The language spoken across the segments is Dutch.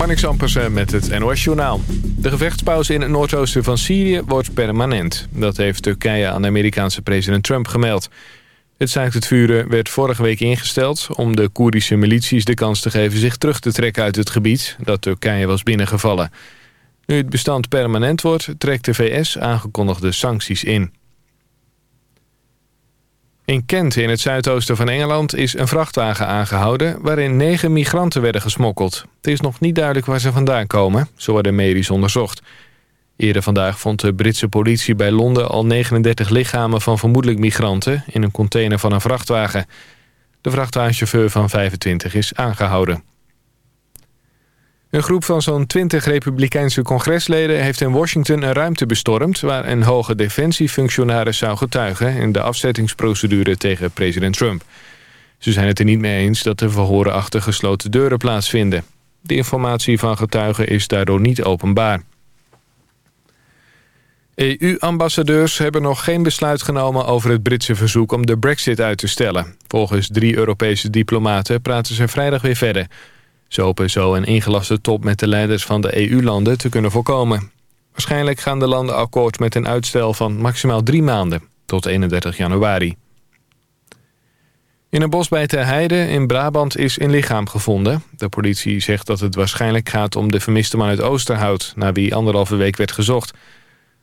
Marnix Ampersen met het NOS Journaal. De gevechtspauze in het noordoosten van Syrië wordt permanent. Dat heeft Turkije aan de Amerikaanse president Trump gemeld. Het staakt het vuren werd vorige week ingesteld... om de Koerdische milities de kans te geven zich terug te trekken uit het gebied... dat Turkije was binnengevallen. Nu het bestand permanent wordt, trekt de VS aangekondigde sancties in. In Kent, in het zuidoosten van Engeland, is een vrachtwagen aangehouden... waarin negen migranten werden gesmokkeld. Het is nog niet duidelijk waar ze vandaan komen. Ze worden medisch onderzocht. Eerder vandaag vond de Britse politie bij Londen al 39 lichamen van vermoedelijk migranten... in een container van een vrachtwagen. De vrachtwagenchauffeur van 25 is aangehouden. Een groep van zo'n 20 republikeinse congresleden heeft in Washington een ruimte bestormd... waar een hoge defensiefunctionaris zou getuigen in de afzettingsprocedure tegen president Trump. Ze zijn het er niet mee eens dat de verhoren achter gesloten deuren plaatsvinden. De informatie van getuigen is daardoor niet openbaar. EU-ambassadeurs hebben nog geen besluit genomen over het Britse verzoek om de brexit uit te stellen. Volgens drie Europese diplomaten praten ze vrijdag weer verder... Ze hopen zo een ingelaste top met de leiders van de EU-landen te kunnen voorkomen. Waarschijnlijk gaan de landen akkoord met een uitstel van maximaal drie maanden, tot 31 januari. In een bos bij Ter Heide in Brabant is een lichaam gevonden. De politie zegt dat het waarschijnlijk gaat om de vermiste man uit Oosterhout... naar wie anderhalve week werd gezocht.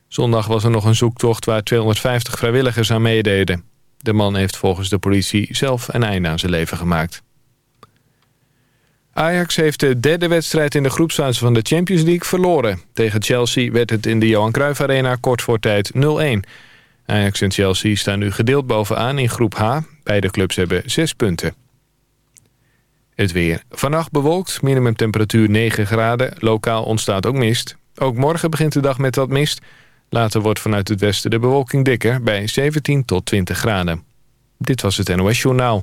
Zondag was er nog een zoektocht waar 250 vrijwilligers aan meededen. De man heeft volgens de politie zelf een einde aan zijn leven gemaakt. Ajax heeft de derde wedstrijd in de groepsfase van de Champions League verloren. Tegen Chelsea werd het in de Johan Cruijff Arena kort voor tijd 0-1. Ajax en Chelsea staan nu gedeeld bovenaan in groep H. Beide clubs hebben zes punten. Het weer. Vannacht bewolkt, minimumtemperatuur 9 graden. Lokaal ontstaat ook mist. Ook morgen begint de dag met wat mist. Later wordt vanuit het westen de bewolking dikker bij 17 tot 20 graden. Dit was het NOS Journaal.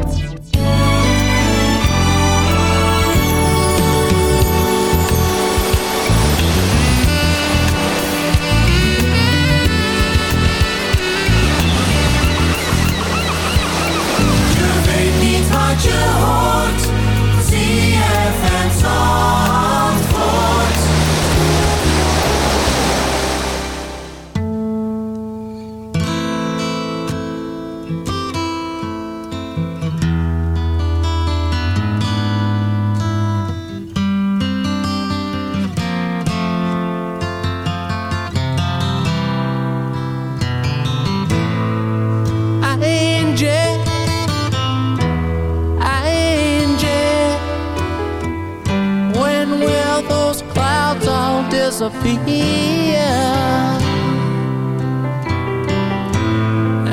Sophia.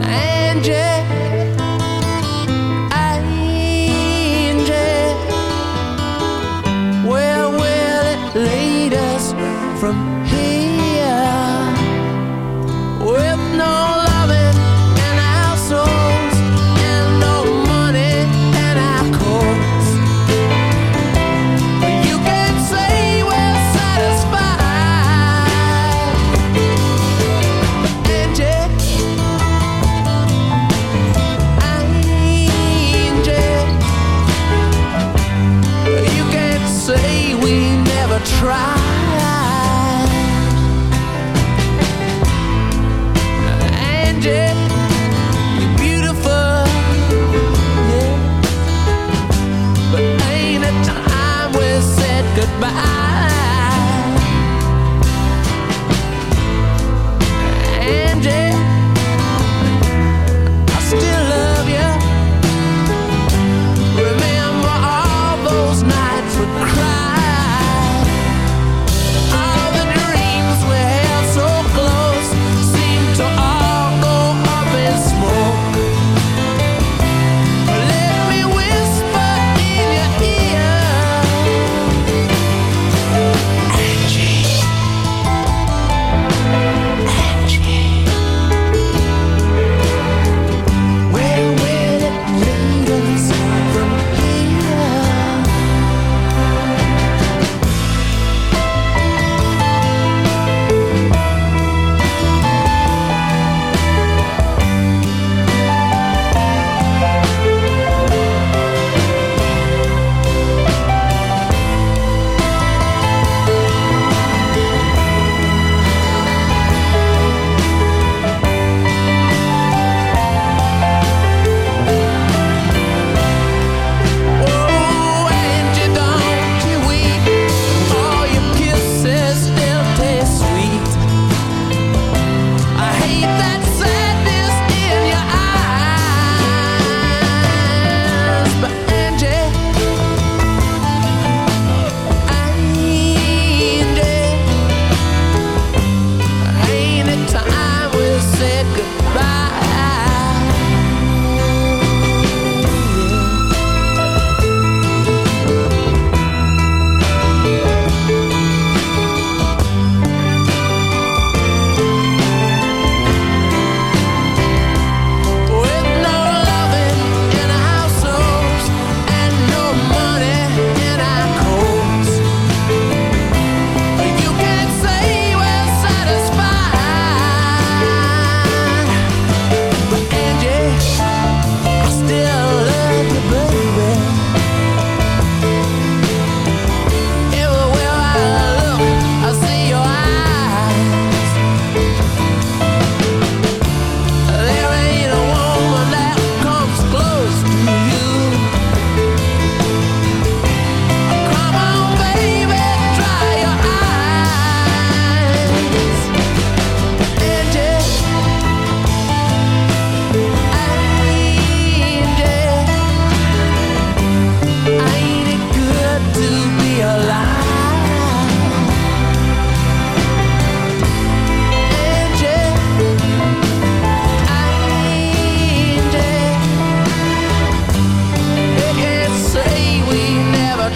Angel, where will it lead us from here?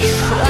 you.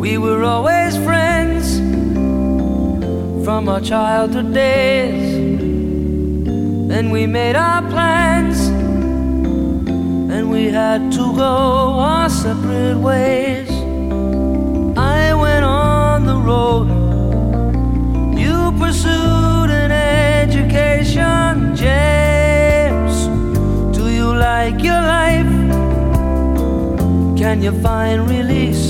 We were always friends from our childhood days. Then we made our plans and we had to go our separate ways. I went on the road, you pursued an education, James. Do you like your life? Can you find release?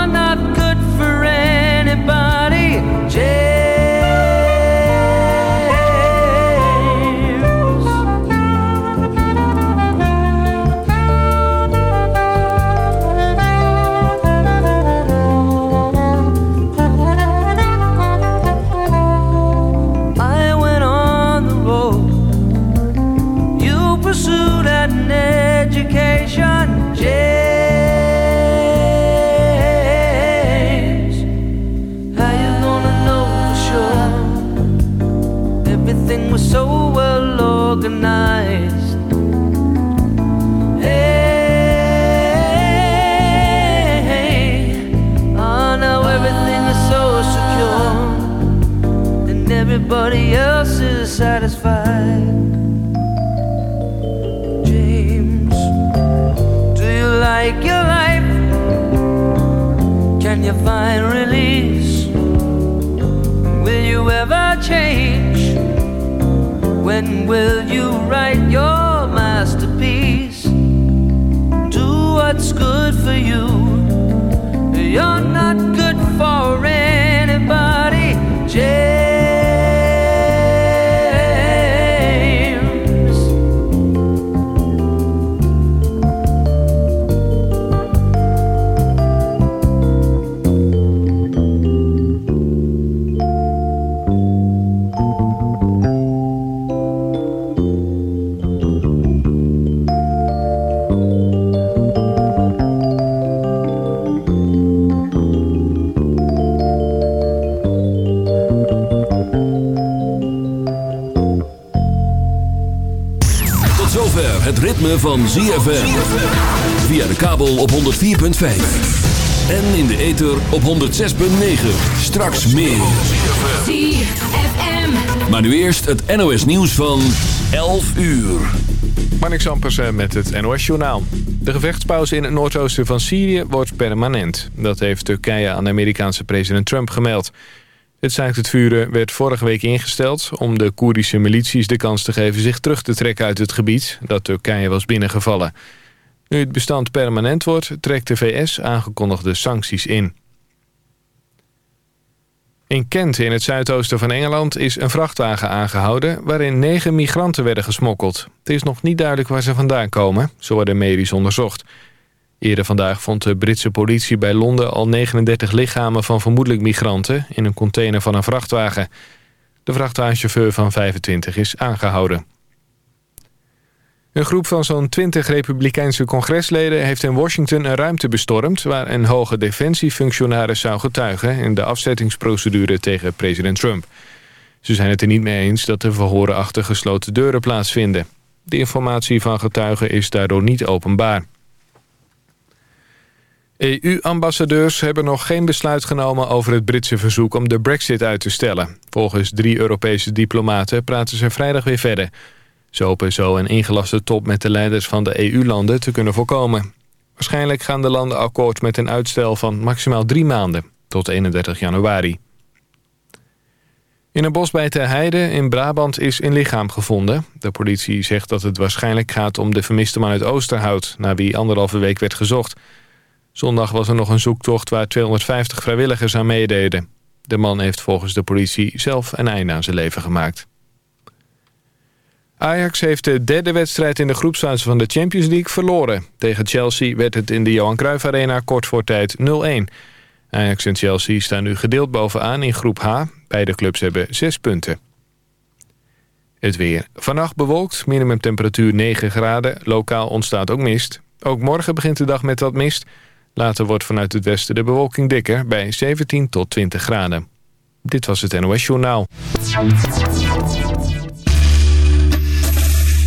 op 106.9. Straks meer. Maar nu eerst het NOS nieuws van 11 uur. Marnik Sampersen met het NOS-journaal. De gevechtspauze in het noordoosten van Syrië wordt permanent. Dat heeft Turkije aan de Amerikaanse president Trump gemeld. Het staakt het vuren werd vorige week ingesteld... om de Koerdische milities de kans te geven zich terug te trekken uit het gebied... dat Turkije was binnengevallen. Nu het bestand permanent wordt, trekt de VS aangekondigde sancties in. In Kent, in het zuidoosten van Engeland, is een vrachtwagen aangehouden... waarin negen migranten werden gesmokkeld. Het is nog niet duidelijk waar ze vandaan komen. Zo worden medisch onderzocht. Eerder vandaag vond de Britse politie bij Londen al 39 lichamen van vermoedelijk migranten... in een container van een vrachtwagen. De vrachtwagenchauffeur van 25 is aangehouden. Een groep van zo'n 20 republikeinse congresleden heeft in Washington een ruimte bestormd... waar een hoge defensiefunctionaris zou getuigen in de afzettingsprocedure tegen president Trump. Ze zijn het er niet mee eens dat de verhoren achter gesloten deuren plaatsvinden. De informatie van getuigen is daardoor niet openbaar. EU-ambassadeurs hebben nog geen besluit genomen over het Britse verzoek om de brexit uit te stellen. Volgens drie Europese diplomaten praten ze vrijdag weer verder. Ze hopen zo een ingelaste top met de leiders van de EU-landen te kunnen voorkomen. Waarschijnlijk gaan de landen akkoord met een uitstel van maximaal drie maanden, tot 31 januari. In een bos bij Ter Heide in Brabant is een lichaam gevonden. De politie zegt dat het waarschijnlijk gaat om de vermiste man uit Oosterhout... naar wie anderhalve week werd gezocht. Zondag was er nog een zoektocht waar 250 vrijwilligers aan meededen. De man heeft volgens de politie zelf een einde aan zijn leven gemaakt. Ajax heeft de derde wedstrijd in de groepsfase van de Champions League verloren. Tegen Chelsea werd het in de Johan Cruijff Arena kort voor tijd 0-1. Ajax en Chelsea staan nu gedeeld bovenaan in groep H. Beide clubs hebben zes punten. Het weer. Vannacht bewolkt, minimumtemperatuur 9 graden. Lokaal ontstaat ook mist. Ook morgen begint de dag met wat mist. Later wordt vanuit het westen de bewolking dikker bij 17 tot 20 graden. Dit was het NOS Journaal.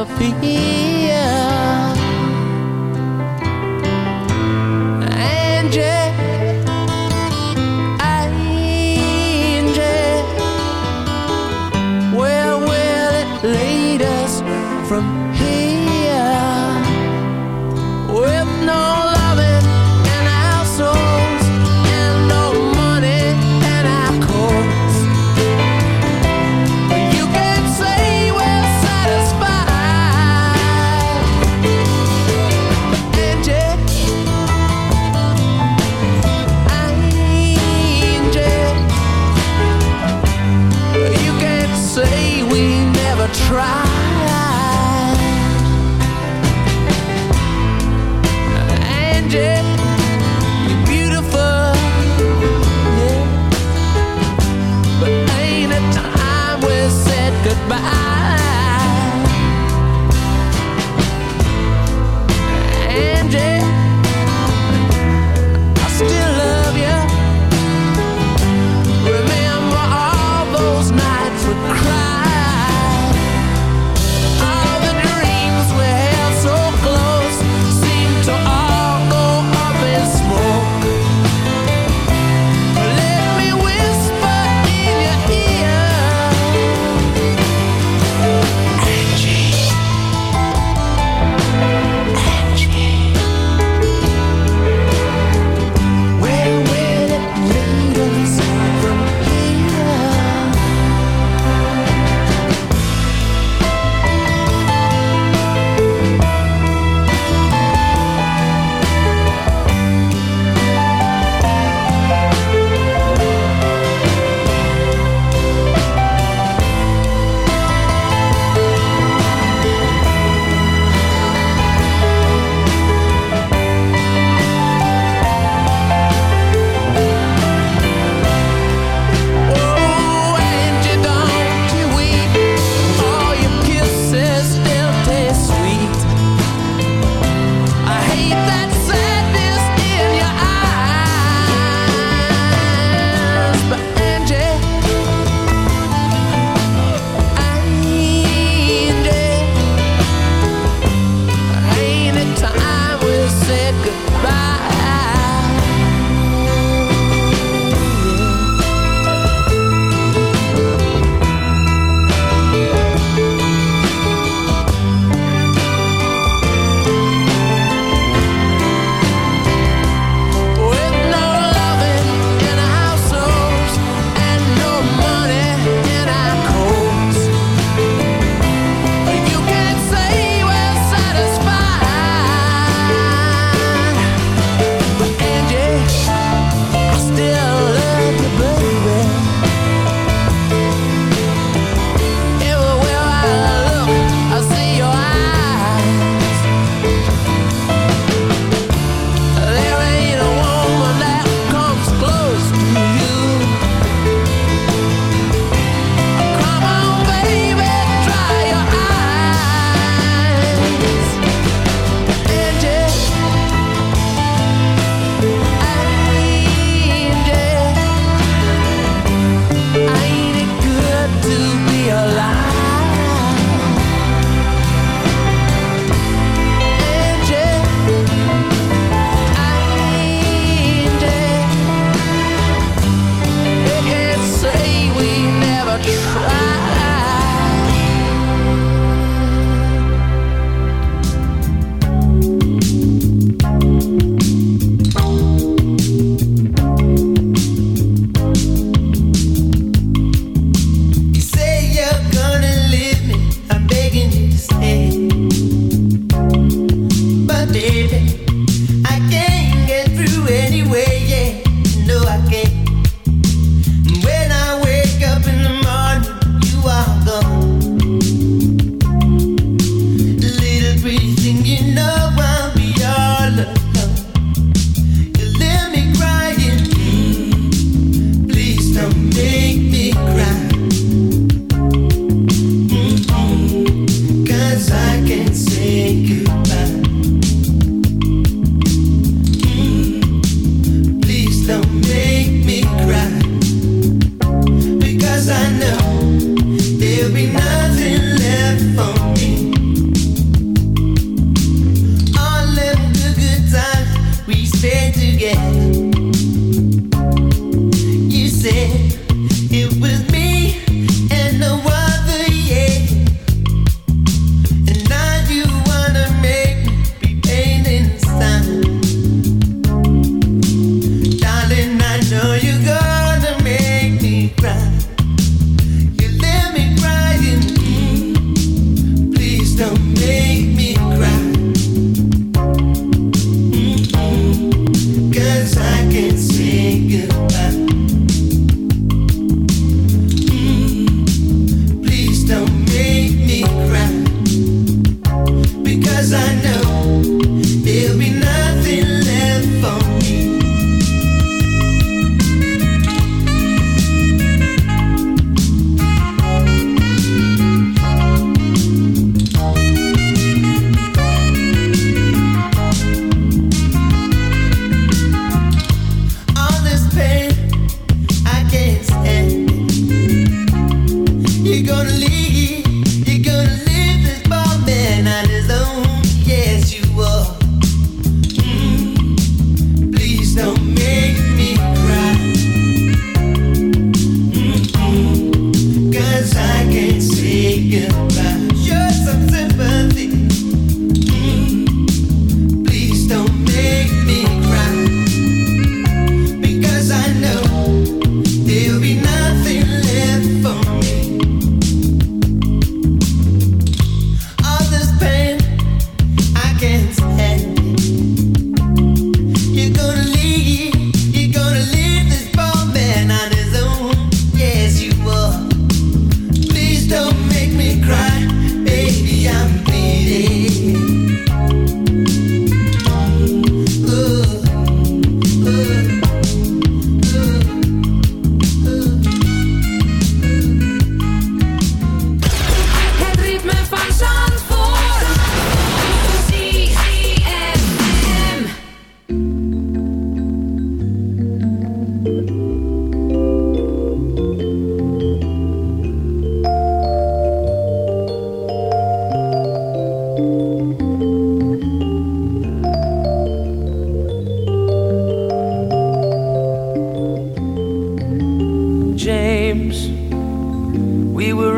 Sophia. Where will it lead us from here?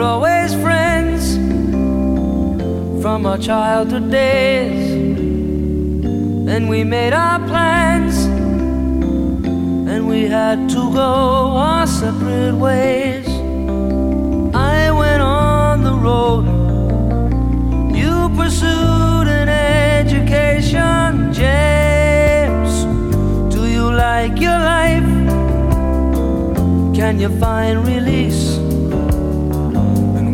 were always friends from our childhood days. Then we made our plans, and we had to go our separate ways. I went on the road, you pursued an education, James. Do you like your life? Can you find release?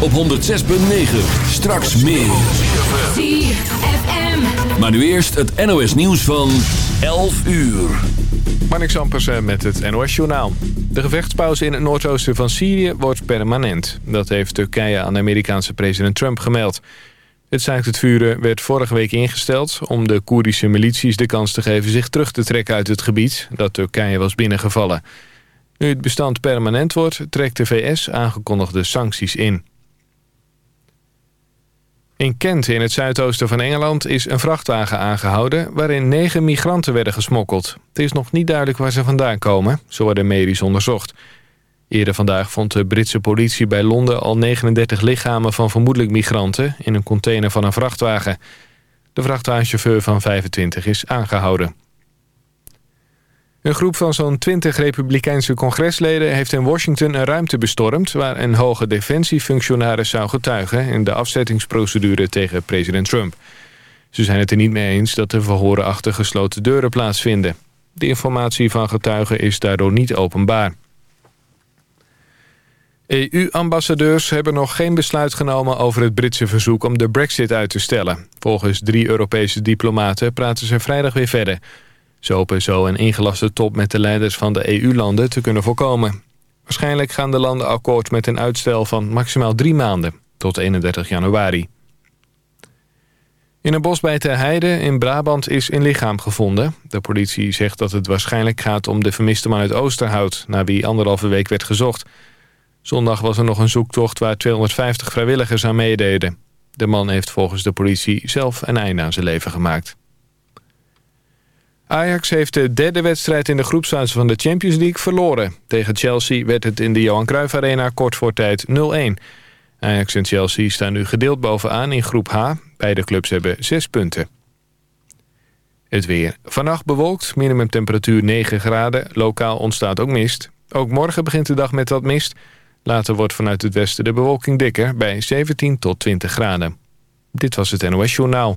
Op 106.9. Straks meer. ZFM. Maar nu eerst het NOS nieuws van 11 uur. Marnix Ampersen met het NOS Journaal. De gevechtspauze in het noordoosten van Syrië wordt permanent. Dat heeft Turkije aan de Amerikaanse president Trump gemeld. Het staakt het vuren werd vorige week ingesteld... om de Koerdische milities de kans te geven zich terug te trekken uit het gebied... dat Turkije was binnengevallen. Nu het bestand permanent wordt, trekt de VS aangekondigde sancties in. In Kent, in het zuidoosten van Engeland, is een vrachtwagen aangehouden... waarin negen migranten werden gesmokkeld. Het is nog niet duidelijk waar ze vandaan komen. Zo worden medisch onderzocht. Eerder vandaag vond de Britse politie bij Londen al 39 lichamen van vermoedelijk migranten... in een container van een vrachtwagen. De vrachtwagenchauffeur van 25 is aangehouden. Een groep van zo'n 20 republikeinse congresleden heeft in Washington een ruimte bestormd... waar een hoge defensiefunctionaris zou getuigen in de afzettingsprocedure tegen president Trump. Ze zijn het er niet mee eens dat de verhoren achter gesloten deuren plaatsvinden. De informatie van getuigen is daardoor niet openbaar. EU-ambassadeurs hebben nog geen besluit genomen over het Britse verzoek om de brexit uit te stellen. Volgens drie Europese diplomaten praten ze vrijdag weer verder. Ze hopen zo een ingelaste top met de leiders van de EU-landen te kunnen voorkomen. Waarschijnlijk gaan de landen akkoord met een uitstel van maximaal drie maanden, tot 31 januari. In een bos bij Ter Heide in Brabant is een lichaam gevonden. De politie zegt dat het waarschijnlijk gaat om de vermiste man uit Oosterhout... naar wie anderhalve week werd gezocht. Zondag was er nog een zoektocht waar 250 vrijwilligers aan meededen. De man heeft volgens de politie zelf een einde aan zijn leven gemaakt. Ajax heeft de derde wedstrijd in de groepsfase van de Champions League verloren. Tegen Chelsea werd het in de Johan Cruijff Arena kort voor tijd 0-1. Ajax en Chelsea staan nu gedeeld bovenaan in groep H. Beide clubs hebben 6 punten. Het weer. Vannacht bewolkt, minimumtemperatuur 9 graden. Lokaal ontstaat ook mist. Ook morgen begint de dag met wat mist. Later wordt vanuit het westen de bewolking dikker bij 17 tot 20 graden. Dit was het NOS Journaal.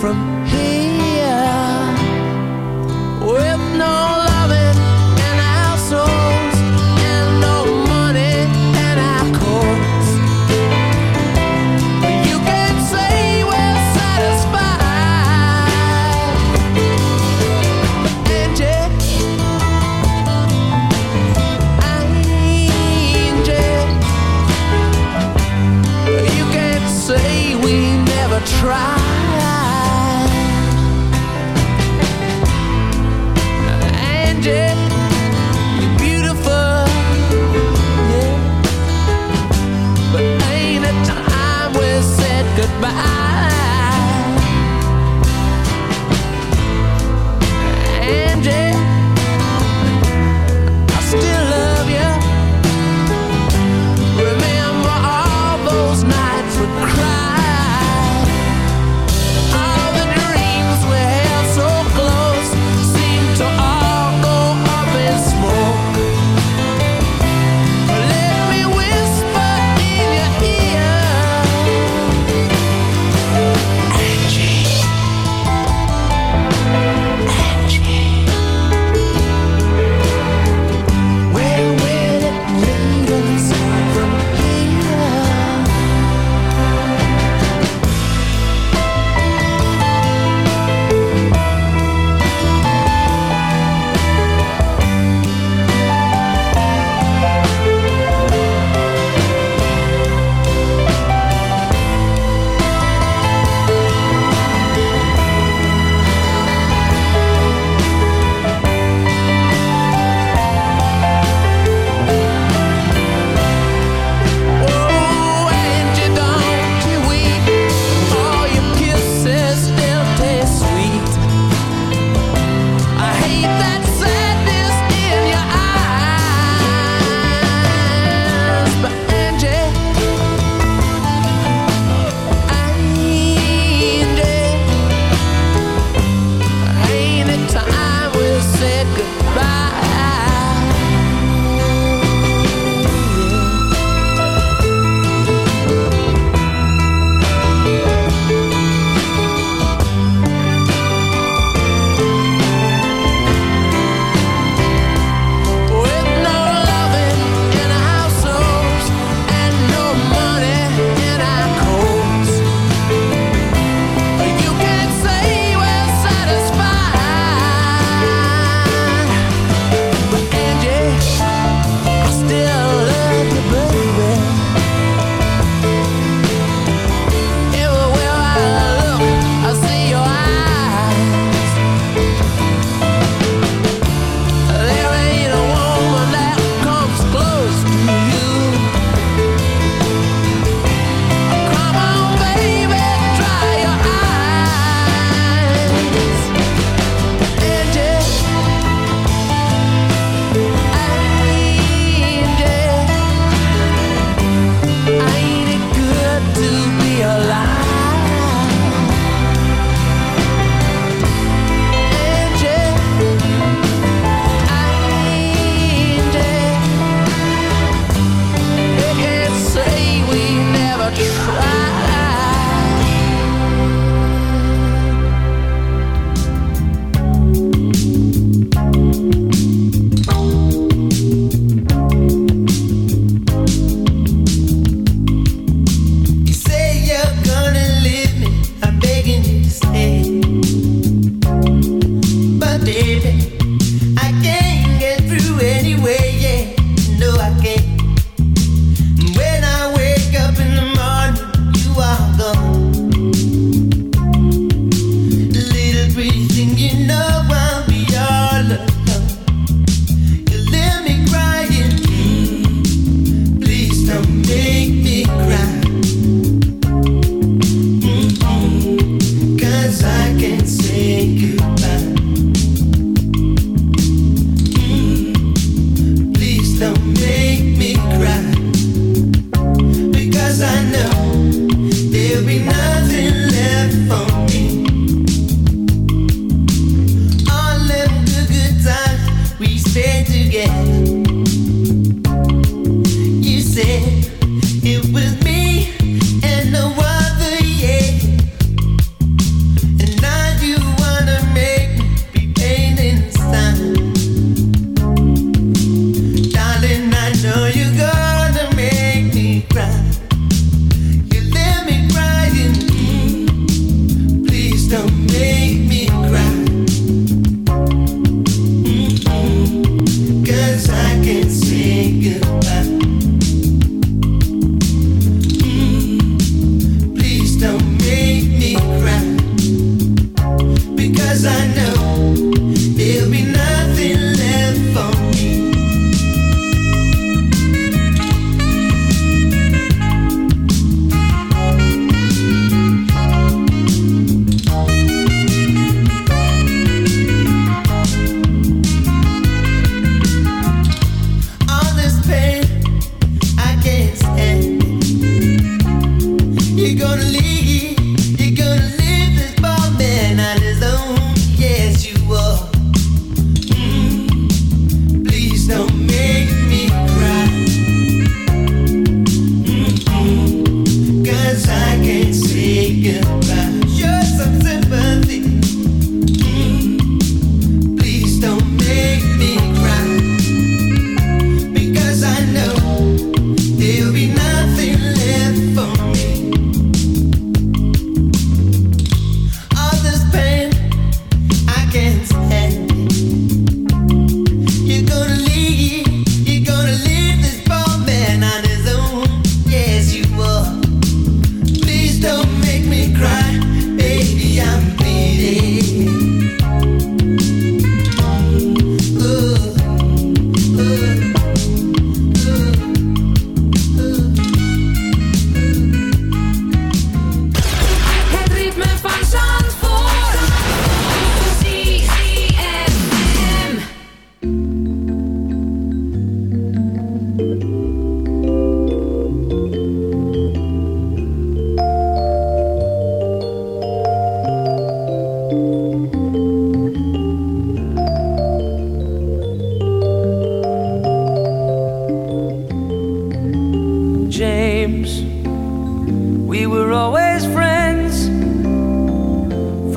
From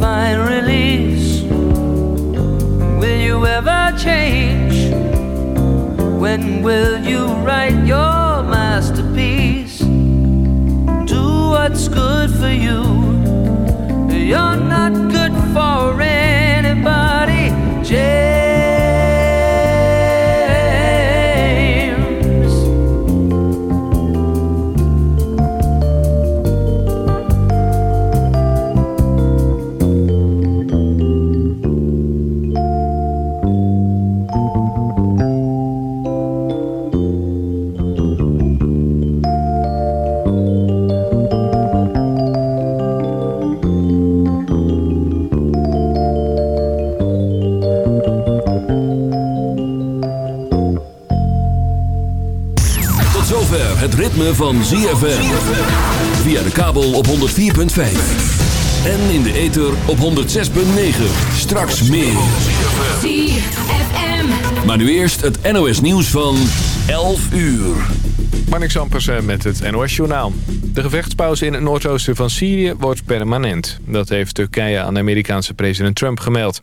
Find release? Will you ever change? When will you van ZFM. Via de kabel op 104.5. En in de ether op 106.9. Straks meer. ZFM. Maar nu eerst het NOS nieuws van 11 uur. Marnix Ampersen met het NOS-journaal. De gevechtspauze in het noordoosten van Syrië wordt permanent. Dat heeft Turkije aan de Amerikaanse president Trump gemeld.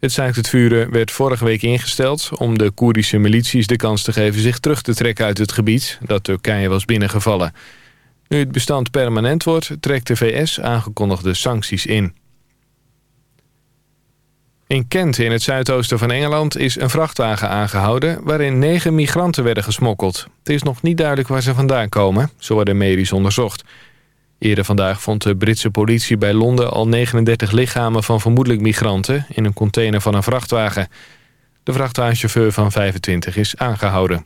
Het staakt het vuren werd vorige week ingesteld... om de Koerdische milities de kans te geven zich terug te trekken uit het gebied... dat Turkije was binnengevallen. Nu het bestand permanent wordt, trekt de VS aangekondigde sancties in. In Kent, in het zuidoosten van Engeland, is een vrachtwagen aangehouden... waarin negen migranten werden gesmokkeld. Het is nog niet duidelijk waar ze vandaan komen. Zo worden medisch onderzocht. Eerder vandaag vond de Britse politie bij Londen al 39 lichamen van vermoedelijk migranten... in een container van een vrachtwagen. De vrachtwagenchauffeur van 25 is aangehouden.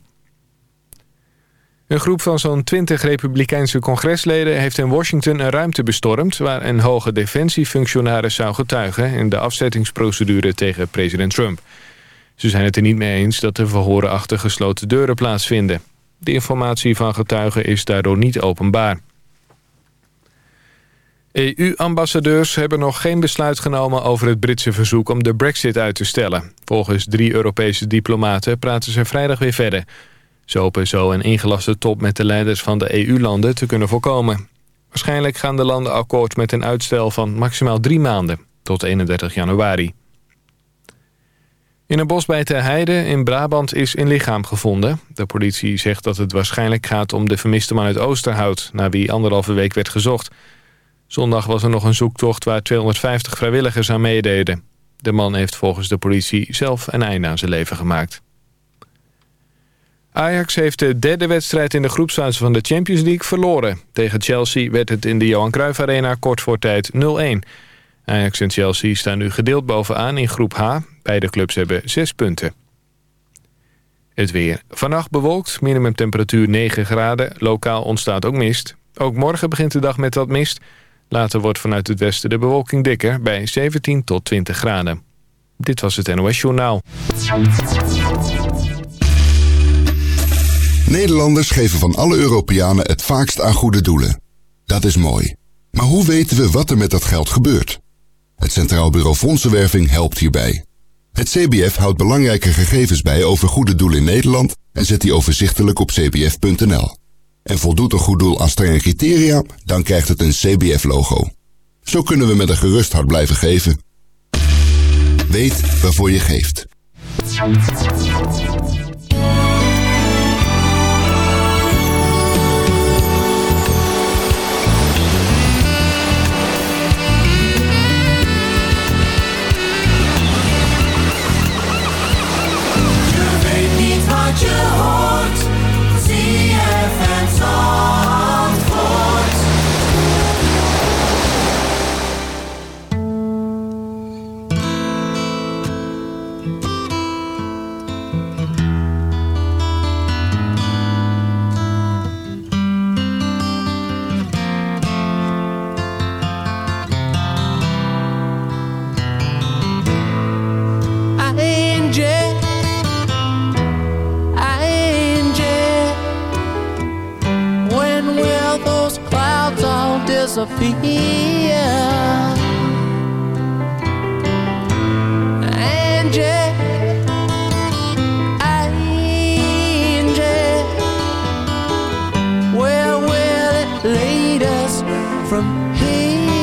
Een groep van zo'n 20 republikeinse congresleden heeft in Washington een ruimte bestormd... waar een hoge defensiefunctionaris zou getuigen... in de afzettingsprocedure tegen president Trump. Ze zijn het er niet mee eens dat de verhoren achter gesloten deuren plaatsvinden. De informatie van getuigen is daardoor niet openbaar. EU-ambassadeurs hebben nog geen besluit genomen over het Britse verzoek om de brexit uit te stellen. Volgens drie Europese diplomaten praten ze vrijdag weer verder. Ze hopen zo een ingelaste top met de leiders van de EU-landen te kunnen voorkomen. Waarschijnlijk gaan de landen akkoord met een uitstel van maximaal drie maanden, tot 31 januari. In een bos bij Ter Heide in Brabant is een lichaam gevonden. De politie zegt dat het waarschijnlijk gaat om de vermiste man uit Oosterhout... naar wie anderhalve week werd gezocht. Zondag was er nog een zoektocht waar 250 vrijwilligers aan meededen. De man heeft volgens de politie zelf een einde aan zijn leven gemaakt. Ajax heeft de derde wedstrijd in de groepsfase van de Champions League verloren. Tegen Chelsea werd het in de Johan Cruijff Arena kort voor tijd 0-1. Ajax en Chelsea staan nu gedeeld bovenaan in groep H. Beide clubs hebben zes punten. Het weer. Vannacht bewolkt, minimumtemperatuur 9 graden. Lokaal ontstaat ook mist. Ook morgen begint de dag met wat mist. Later wordt vanuit het westen de bewolking dikker bij 17 tot 20 graden. Dit was het NOS Journaal. Nederlanders geven van alle Europeanen het vaakst aan goede doelen. Dat is mooi. Maar hoe weten we wat er met dat geld gebeurt? Het Centraal Bureau Fondsenwerving helpt hierbij. Het CBF houdt belangrijke gegevens bij over goede doelen in Nederland en zet die overzichtelijk op cbf.nl. En voldoet een goed doel aan strenge criteria, dan krijgt het een CBF-logo. Zo kunnen we met een gerust hart blijven geven. Weet waarvoor je geeft. Disappear? Angel, angel, where will it lead us from here?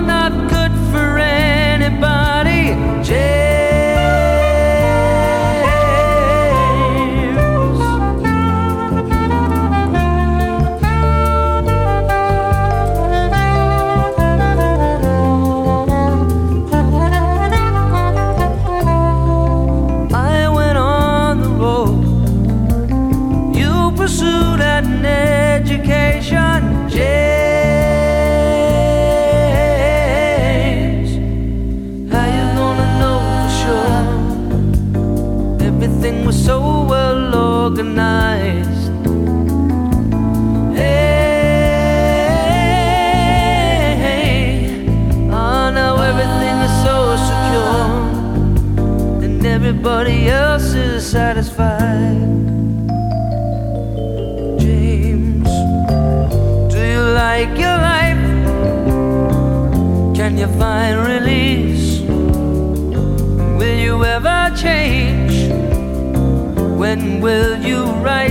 will you write